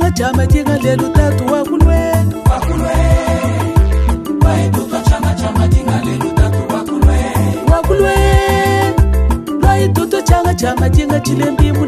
nga jama tingalelo tatu wa kulwendo wa kulwendo lwa itoto tshanga tshama tinga tshilembimu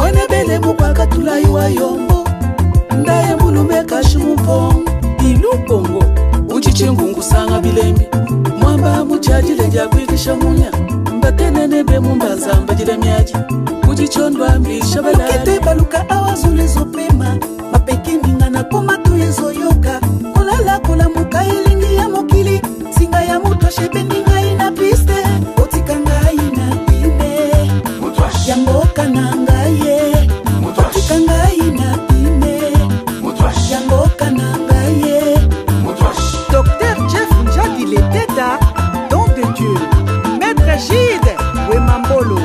mpona bele mobwaka tulai wa yombo ndaye mulume kashi mupongo ilubongo ucici ngungusanga bilembi mwamba mucajile dia kuikisha munya mbatenenebe mumbazamba jilemyaji kucicondwambisha balukete baluka awazulizo motuka na ngai ye motuka ngai na bine yangoka na ngai ye docteur jeff njadi leteta don de dieu maître gide wemambolo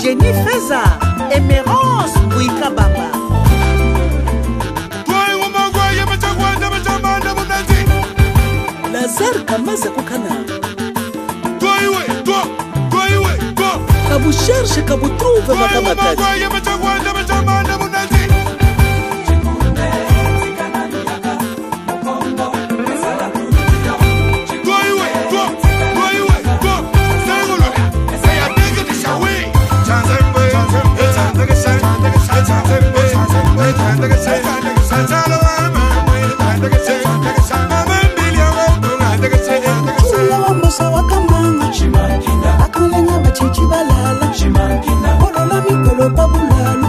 jenny freza émérance mbwika bamba lazare kamaza kokana kabusheshe kabutuve makamakati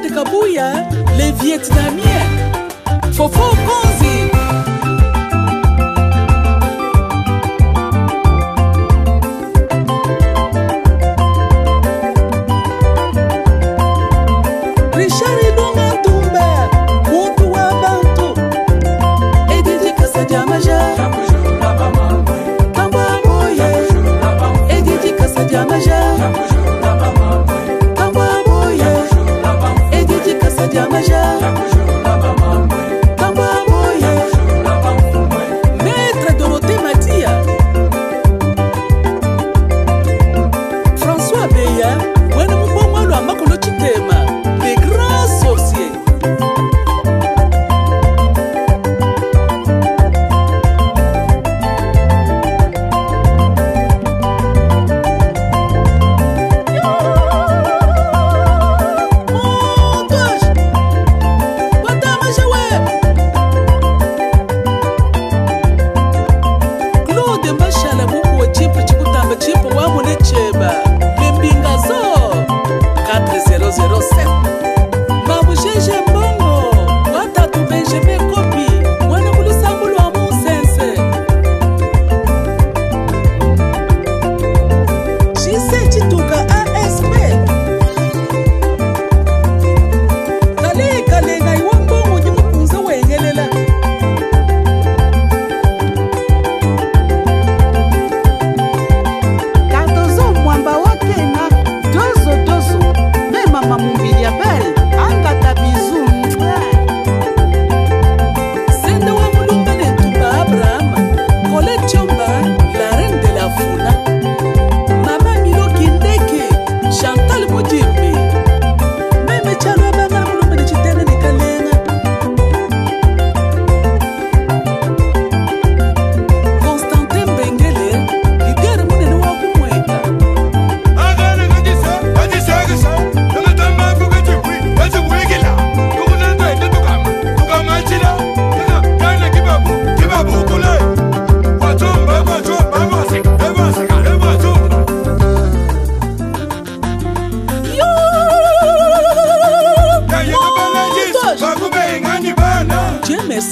de Kabouya, les Vietnamiens. Faut Conte.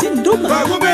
Zinduma.